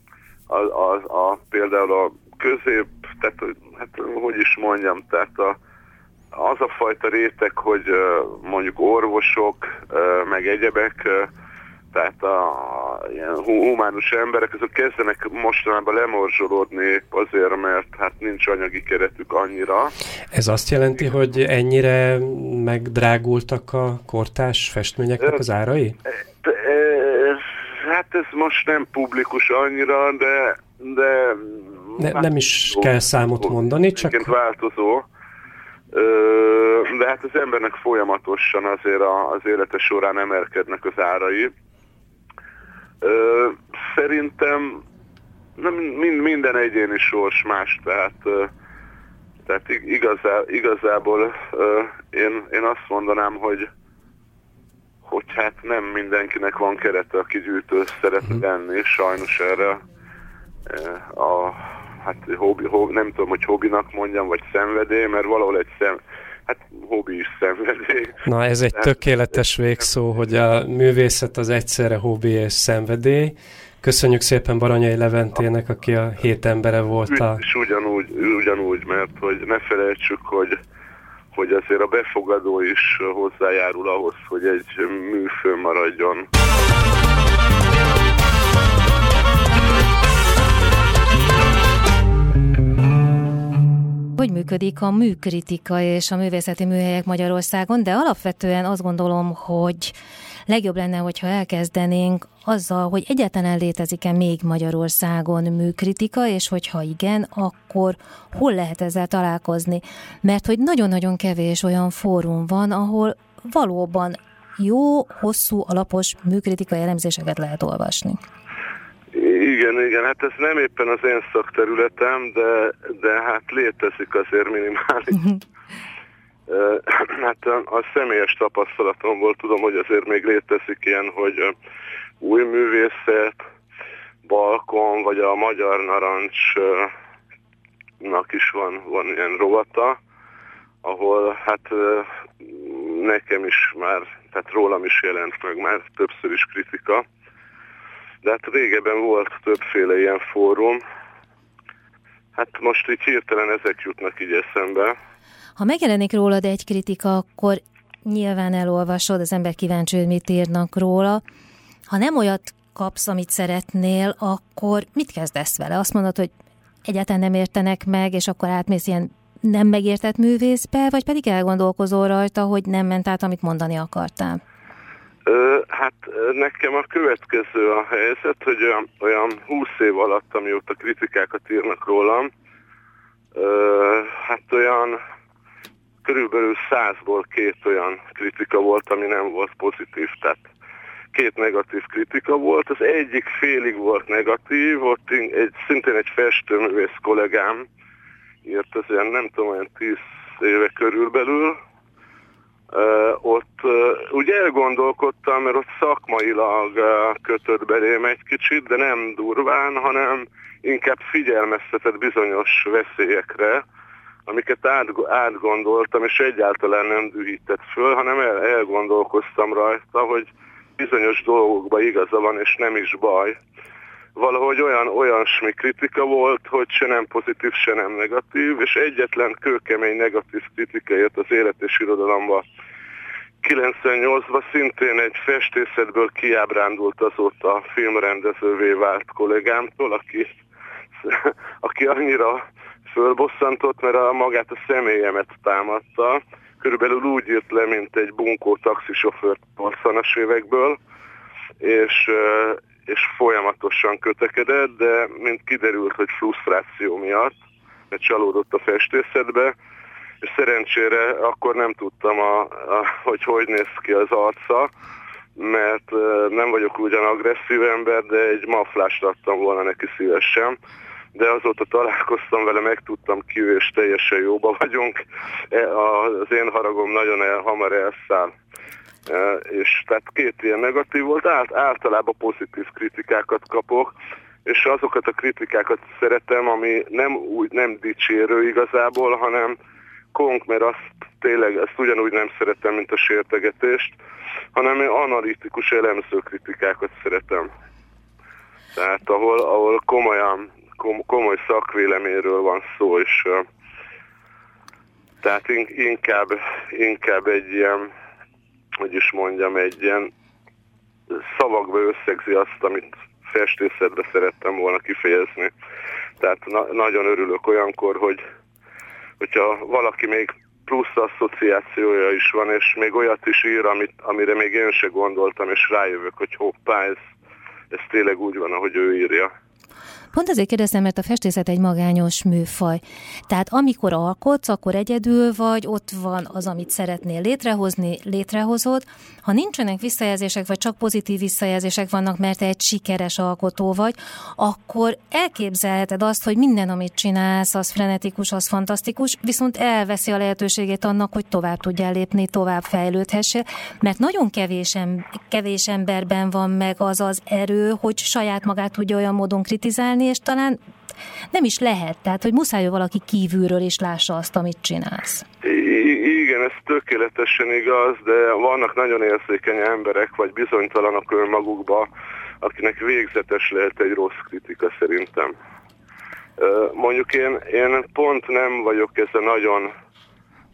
a, a, a például a közép, tehát hát, hogy is mondjam, tehát a, az a fajta réteg, hogy mondjuk orvosok, meg egyebek, tehát a ilyen humánus emberek, azok kezdenek mostanában lemorzsolódni azért, mert hát nincs anyagi keretük annyira. Ez azt jelenti, hogy ennyire megdrágultak a kortás festményeknek az árai? Hát ez most nem publikus annyira, de... de ne, változó, nem is kell számot mondani, csak... változó. De hát az embernek folyamatosan azért az élete során emelkednek az árai. Ö, szerintem nem, minden egyéni sors más, tehát, ö, tehát igazá, igazából ö, én, én azt mondanám, hogy hogy hát nem mindenkinek van kerete, aki gyűjtő szeret mhm. lenni, sajnos erre a, hát hobbi, hobbi, nem tudom, hogy hobbinak mondjam, vagy szenvedély, mert valahol egy szem, hát hobbi is szenvedély. Na ez egy tökéletes végszó, hogy a művészet az egyszerre hobbi és szenvedély. Köszönjük szépen Baranyai Leventének, aki a hét embere volt a... És ugyanúgy, ugyanúgy, mert hogy ne felejtsük, hogy hogy azért a befogadó is hozzájárul ahhoz, hogy egy műfő maradjon. Hogy működik a műkritika és a művészeti műhelyek Magyarországon, de alapvetően azt gondolom, hogy legjobb lenne, hogyha elkezdenénk azzal, hogy egyáltalán létezik-e még Magyarországon műkritika, és hogyha igen, akkor hol lehet ezzel találkozni? Mert hogy nagyon-nagyon kevés olyan fórum van, ahol valóban jó, hosszú, alapos műkritikai elemzéseket lehet olvasni. Igen, igen, hát ez nem éppen az én szakterületem, de, de hát létezik azért minimális. Mhm. hát a, a személyes tapasztalatomból tudom, hogy azért még létezik ilyen, hogy új művészet, balkon, vagy a Magyar Narancsnak is van, van ilyen rovata, ahol hát nekem is már, tehát rólam is jelent meg már többször is kritika. De hát régebben volt többféle ilyen fórum. Hát most így hirtelen ezek jutnak így eszembe. Ha megjelenik rólad egy kritika, akkor nyilván elolvasod, az ember kíváncsi, hogy mit írnak róla. Ha nem olyat kapsz, amit szeretnél, akkor mit kezdesz vele? Azt mondod, hogy egyáltalán nem értenek meg, és akkor átmész ilyen nem megértett művészbe, vagy pedig elgondolkozol rajta, hogy nem ment át, amit mondani akartál? Hát nekem a következő a helyzet, hogy olyan, olyan 20 év alatt, amióta kritikákat írnak rólam, hát olyan körülbelül százból két olyan kritika volt, ami nem volt pozitív, tehát két negatív kritika volt. Az egyik félig volt negatív, ott egy, szintén egy festőművész kollégám írt, az ilyen nem tudom, olyan tíz éve körülbelül, ott úgy elgondolkodtam, mert ott szakmailag kötött belém egy kicsit, de nem durván, hanem inkább figyelmeztetett bizonyos veszélyekre, amiket át, átgondoltam, és egyáltalán nem dühített föl, hanem el, elgondolkoztam rajta, hogy bizonyos dolgokban igaza van, és nem is baj. Valahogy olyan, olyan smi kritika volt, hogy se nem pozitív, se nem negatív, és egyetlen kőkemény negatív kritika jött az élet és irodalomba 98-ban szintén egy festészetből kiábrándult azóta filmrendezővé vált kollégámtól, aki, aki annyira fölbosszantott, mert a magát a személyemet támadta. Körülbelül úgy írt le, mint egy bunkó taxisofőr 80-as évekből, és, és folyamatosan kötekedett, de mint kiderült, hogy frusztráció miatt, mert csalódott a festészetbe, és szerencsére akkor nem tudtam, a, a, hogy hogy néz ki az arca, mert nem vagyok ugyan agresszív ember, de egy maflást adtam volna neki szívesen de azóta találkoztam vele, megtudtam ki, és teljesen jóba vagyunk. E, az én haragom nagyon el, hamar elszáll. És tehát két ilyen negatív volt, Ált, általában pozitív kritikákat kapok, és azokat a kritikákat szeretem, ami nem úgy nem dicsérő igazából, hanem konk, mert azt tényleg, ezt ugyanúgy nem szeretem, mint a sértegetést, hanem analitikus elemző kritikákat szeretem. Tehát ahol, ahol komolyan komoly szakvéleményről van szó, és tehát inkább, inkább egy ilyen, hogy is mondjam, egy ilyen szavakba összegzi azt, amit festészetbe szerettem volna kifejezni. Tehát na- nagyon örülök olyankor, hogy hogyha valaki még plusz asszociációja is van, és még olyat is ír, amit, amire még én se gondoltam, és rájövök, hogy hoppá, ez, ez tényleg úgy van, ahogy ő írja. Pont azért kérdezem, mert a festészet egy magányos műfaj. Tehát amikor alkotsz, akkor egyedül vagy, ott van az, amit szeretnél létrehozni, létrehozod. Ha nincsenek visszajelzések, vagy csak pozitív visszajelzések vannak, mert te egy sikeres alkotó vagy, akkor elképzelheted azt, hogy minden, amit csinálsz, az frenetikus, az fantasztikus, viszont elveszi a lehetőségét annak, hogy tovább tudjál lépni, tovább fejlődhessél, mert nagyon kevés, em- kevés emberben van meg az az erő, hogy saját magát tudja olyan módon kritizálni, és talán nem is lehet, tehát hogy muszáj, valaki kívülről is lássa azt, amit csinálsz. Igen, ez tökéletesen igaz, de vannak nagyon érzékeny emberek, vagy bizonytalanok önmagukba, akinek végzetes lehet egy rossz kritika szerintem. Mondjuk én, én pont nem vagyok a nagyon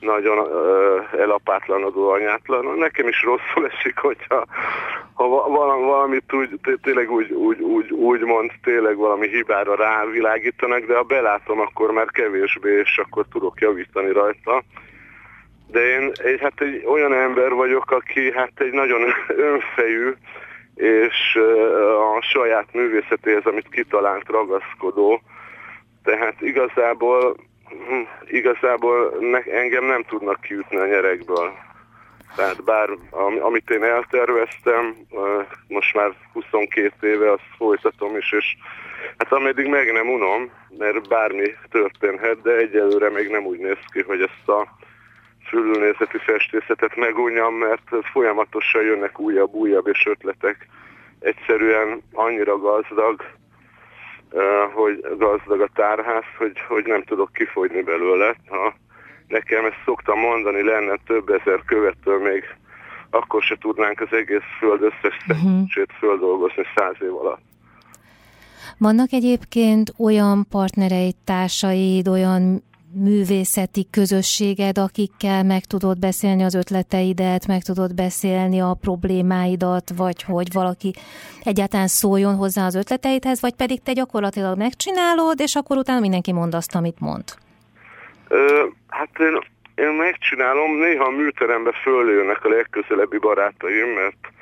nagyon uh, elapátlanodó anyátlan. Nekem is rosszul esik, hogyha ha valami, úgy, tényleg úgy, úgy, úgy, úgy mond, tényleg valami hibára rávilágítanak, de ha belátom, akkor már kevésbé, és akkor tudok javítani rajta. De én egy, hát egy olyan ember vagyok, aki hát egy nagyon önfejű, és a saját művészetéhez, amit kitalált ragaszkodó. Tehát igazából igazából ne, engem nem tudnak kiütni a nyerekből. Tehát bár amit én elterveztem, most már 22 éve azt folytatom is, és hát ameddig meg nem unom, mert bármi történhet, de egyelőre még nem úgy néz ki, hogy ezt a fülülnézeti festészetet megunjam, mert folyamatosan jönnek újabb, újabb és ötletek. Egyszerűen annyira gazdag, hogy gazdag a tárház, hogy, hogy nem tudok kifogyni belőle. Ha nekem ezt szoktam mondani, lenne több ezer követő még akkor se tudnánk az egész föld összes uh-huh. földolgozni száz év alatt. Vannak egyébként olyan partnereid, társaid, olyan művészeti közösséged, akikkel meg tudod beszélni az ötleteidet, meg tudod beszélni a problémáidat, vagy hogy valaki egyáltalán szóljon hozzá az ötleteidhez, vagy pedig te gyakorlatilag megcsinálod, és akkor utána mindenki mond azt, amit mond? Ö, hát én, én megcsinálom, néha a műterembe följönnek a legközelebbi barátaim, mert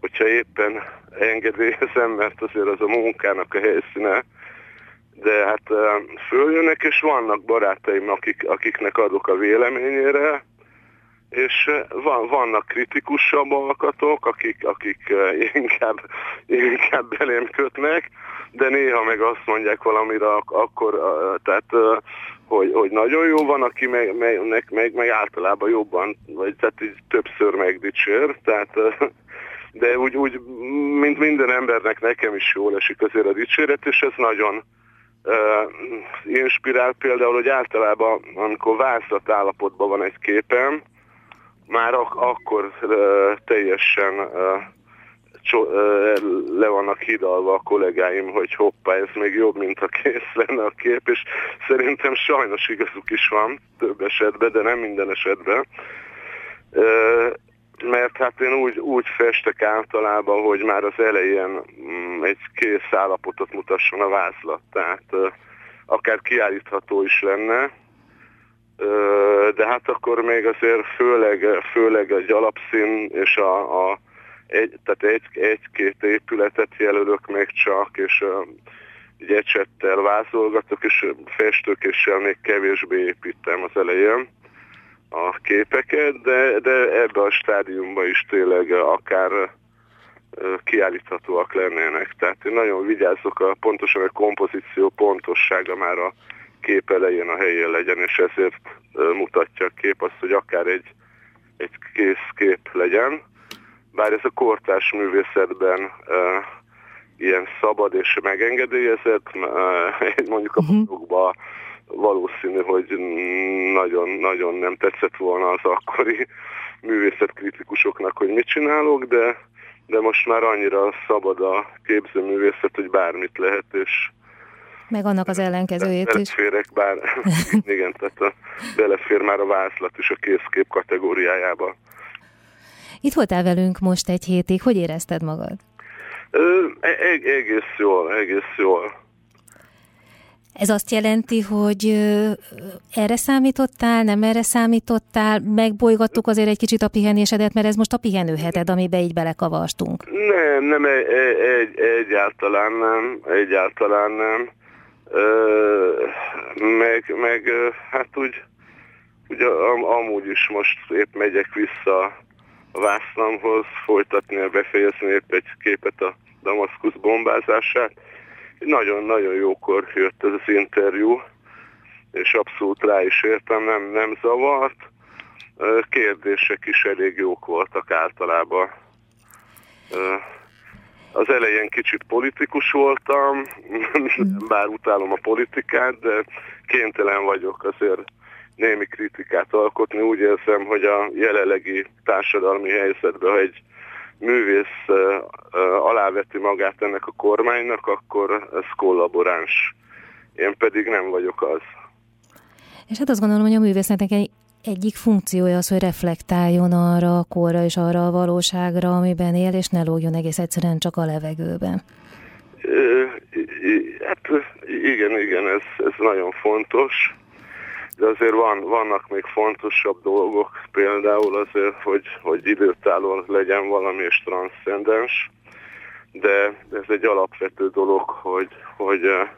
hogyha éppen engedélyezem, mert azért az a munkának a helyszíne, de hát följönnek, és vannak barátaim, akik, akiknek adok a véleményére, és van, vannak kritikusabb alkatok, akik, akik inkább, inkább belém kötnek, de néha meg azt mondják valamire, akkor, tehát, hogy, hogy nagyon jó van, aki meg, meg, meg, meg általában jobban, vagy tehát így többször megdicsér, tehát de úgy, úgy, mint minden embernek nekem is jól esik azért a dicséret, és ez nagyon, inspirál például, hogy általában, amikor vázlat állapotban van egy képem, már ak- akkor teljesen le vannak hidalva a kollégáim, hogy hoppá, ez még jobb, mint a kész lenne a kép, és szerintem sajnos igazuk is van több esetben, de nem minden esetben. Mert hát én úgy, úgy festek általában, hogy már az elején mm, egy kész állapotot mutasson a vázlat, tehát akár kiállítható is lenne, de hát akkor még azért főleg, főleg egy alapszín és a, a egy, tehát egy, egy-két épületet jelölök még csak, és egy ecsettel vázolgatok, és festőkéssel még kevésbé építem az elején a képeket, de, de ebbe a stádiumban is tényleg akár kiállíthatóak lennének. Tehát én nagyon vigyázok a pontosan a kompozíció pontossága már a kép elején a helyén legyen, és ezért mutatja a kép azt, hogy akár egy, egy kész kép legyen. Bár ez a kortárs művészetben uh, ilyen szabad és megengedélyezett, uh, mondjuk a uh-huh valószínű, hogy nagyon-nagyon nem tetszett volna az akkori művészetkritikusoknak, hogy mit csinálok, de, de most már annyira szabad a képzőművészet, hogy bármit lehet, és meg annak az ellenkezőjét is. Beleférek, bár igen, tehát a, belefér már a vázlat is a készkép kategóriájába. Itt voltál velünk most egy hétig, hogy érezted magad? Ö, e- egész jól, egész jól. Ez azt jelenti, hogy erre számítottál, nem erre számítottál, megbolygattuk azért egy kicsit a pihenésedet, mert ez most a pihenőheted, amiben így belekavastunk. Nem, nem, egy, egy, egyáltalán nem, egyáltalán nem. meg, meg hát úgy, úgy am, amúgy is most épp megyek vissza a Vászlamhoz, folytatni, befejezni épp egy képet a Damaszkusz bombázását nagyon-nagyon jókor jött ez az interjú, és abszolút rá is értem, nem, nem zavart. Kérdések is elég jók voltak általában. Az elején kicsit politikus voltam, bár utálom a politikát, de kénytelen vagyok azért némi kritikát alkotni. Úgy érzem, hogy a jelenlegi társadalmi helyzetben, ha egy művész aláveti magát ennek a kormánynak, akkor ez kollaboráns. Én pedig nem vagyok az. És hát azt gondolom, hogy a művésznek egyik funkciója az, hogy reflektáljon arra a korra és arra a valóságra, amiben él, és ne lógjon egész egyszerűen csak a levegőben. Hát igen, igen, ez, ez nagyon fontos de azért van, vannak még fontosabb dolgok, például azért, hogy, hogy időtálló legyen valami és transzcendens, de ez egy alapvető dolog, hogy, hogy, eh,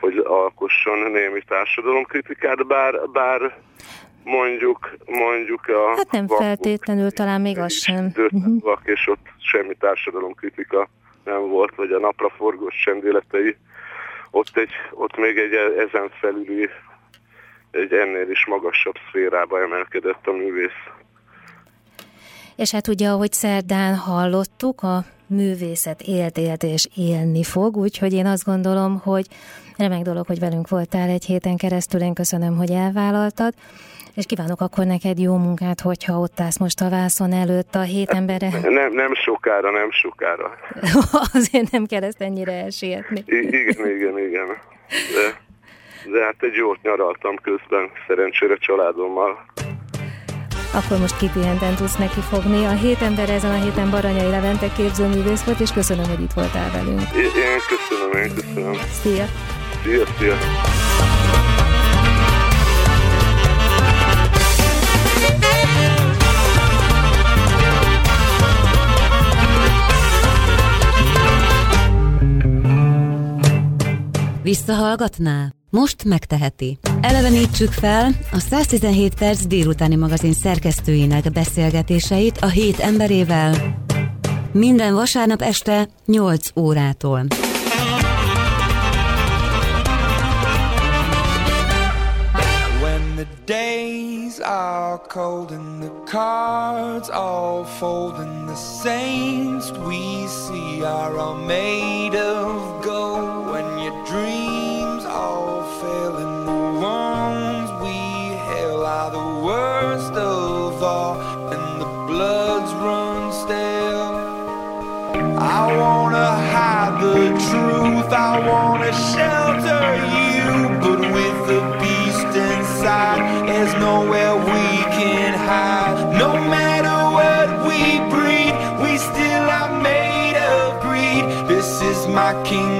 hogy alkosson némi társadalomkritikát, bár, bár mondjuk, mondjuk a... Hát nem feltétlenül, talán még az sem. Vak, és ott semmi társadalomkritika nem volt, vagy a napraforgós csendéletei. Ott, egy, ott még egy ezen felüli egy ennél is magasabb szférába emelkedett a művész. És hát ugye, ahogy szerdán hallottuk, a művészet élt, élt és élni fog, úgyhogy én azt gondolom, hogy remek dolog, hogy velünk voltál egy héten keresztül, én köszönöm, hogy elvállaltad, és kívánok akkor neked jó munkát, hogyha ott állsz most a vászon előtt a hét embere. Nem, nem sokára, nem sokára. Azért nem kell ezt ennyire elsietni. I- igen, igen, igen. De, de hát egy jót nyaraltam közben, szerencsére családommal. Akkor most kipihenten tudsz neki fogni. A hét ember ezen a héten Baranyai Levente képzőművész volt, és köszönöm, hogy itt voltál velünk. Én, én köszönöm, én köszönöm. Szia! Szia, szia! Visszahallgatná? Most megteheti. Elevenítsük fel a 117 perc délutáni magazin szerkesztőinek beszélgetéseit a hét emberével minden vasárnap este 8 órától. When the days are cold and the cards all fold and the saints we see are all made of gold worst of all and the bloods run stale I wanna hide the truth, I wanna shelter you, but with the beast inside, there's nowhere we can hide. No matter what we breed, we still are made of greed. This is my kingdom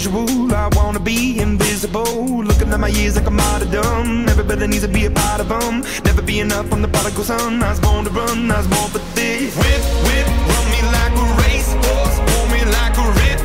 visual. I wanna be invisible. Looking at my years like I'm out of dumb. Everybody needs to be a part of them. Never be enough. I'm the prodigal son. I was born to run. I was born for this. Whip, whip, run me like a racehorse. Pull me like a rip.